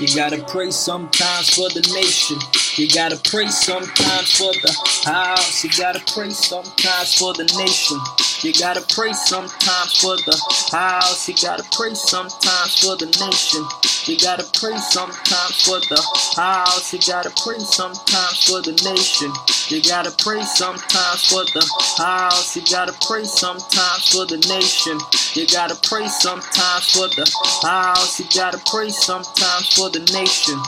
You gotta pray sometimes for the nation. You gotta pray sometimes for the house. You gotta pray sometimes for the nation. You gotta pray sometimes for the house. You gotta pray sometimes for the nation. You gotta pray sometimes for the house. You gotta pray sometimes for the nation. You gotta pray sometimes for the house. You gotta pray sometimes for the nation. You gotta pray sometimes for the house. You gotta pray sometimes for the nation.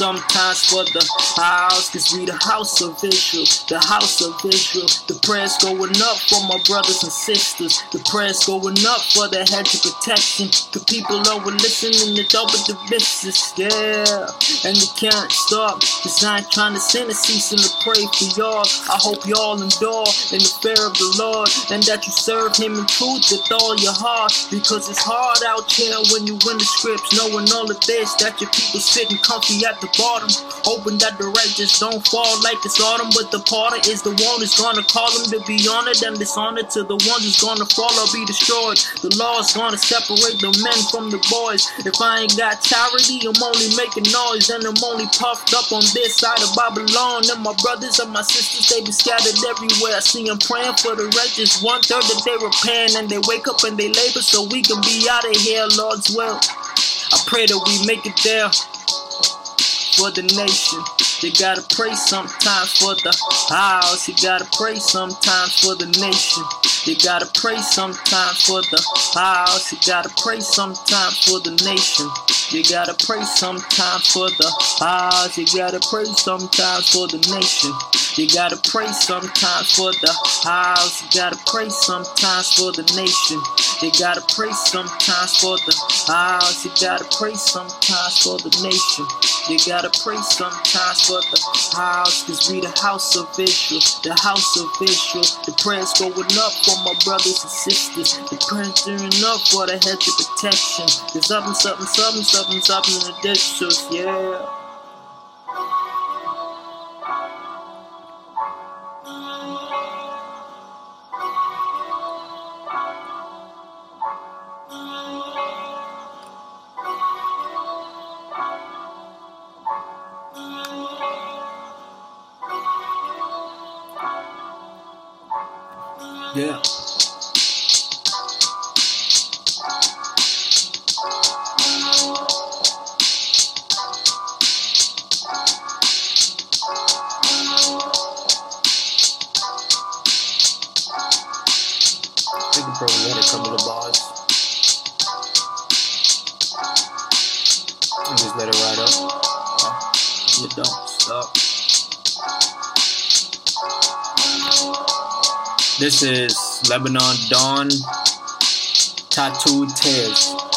Sometimes for the house, cause we the house of Israel, the house of Israel. The prayers going up for my brothers and sisters. The prayers going up for the hedge of protection. The people over listening to double the business, yeah. And you can't stop, cause I ain't trying to send a ceasing to pray for y'all. I hope y'all endure in the fear of the Lord, and that you serve Him in truth with all your heart. Because it's hard out here when you win the scripts, knowing all of this, that your people sitting comfy at the bottom. Hoping that the righteous don't fall like it's autumn. But the potter is the one who's gonna call them to be honored and dishonored to the ones who's gonna fall or be destroyed. The law is gonna separate the men from the boys. If I ain't got charity, I'm only making noise. And I'm only puffed up on this side of Babylon. And my brothers and my sisters, they be scattered everywhere. I see them praying for the righteous. One third that they repent and they wake up and they labor so we can be out of here, Lord's will. I pray that we make it there for the nation. You gotta pray sometimes for the house. You gotta pray sometimes for the nation. You gotta pray sometimes for the house. You gotta pray sometimes for the nation. You gotta pray sometimes for the house. You gotta pray sometimes for the nation. You gotta pray sometimes for the house. You gotta pray sometimes for the nation. You gotta pray sometimes for the house. You gotta pray sometimes for the nation. You gotta pray sometimes for the house, cause we the house of Israel, the house of Israel. The prayers going up for my brothers and sisters. The prayers turning up for the hedge of protection. There's something, something, something, something, something in the distance, yeah. Yeah. Probably a couple of bars. And just let it ride up. You don't stop. This is Lebanon Dawn Tattoo Tears.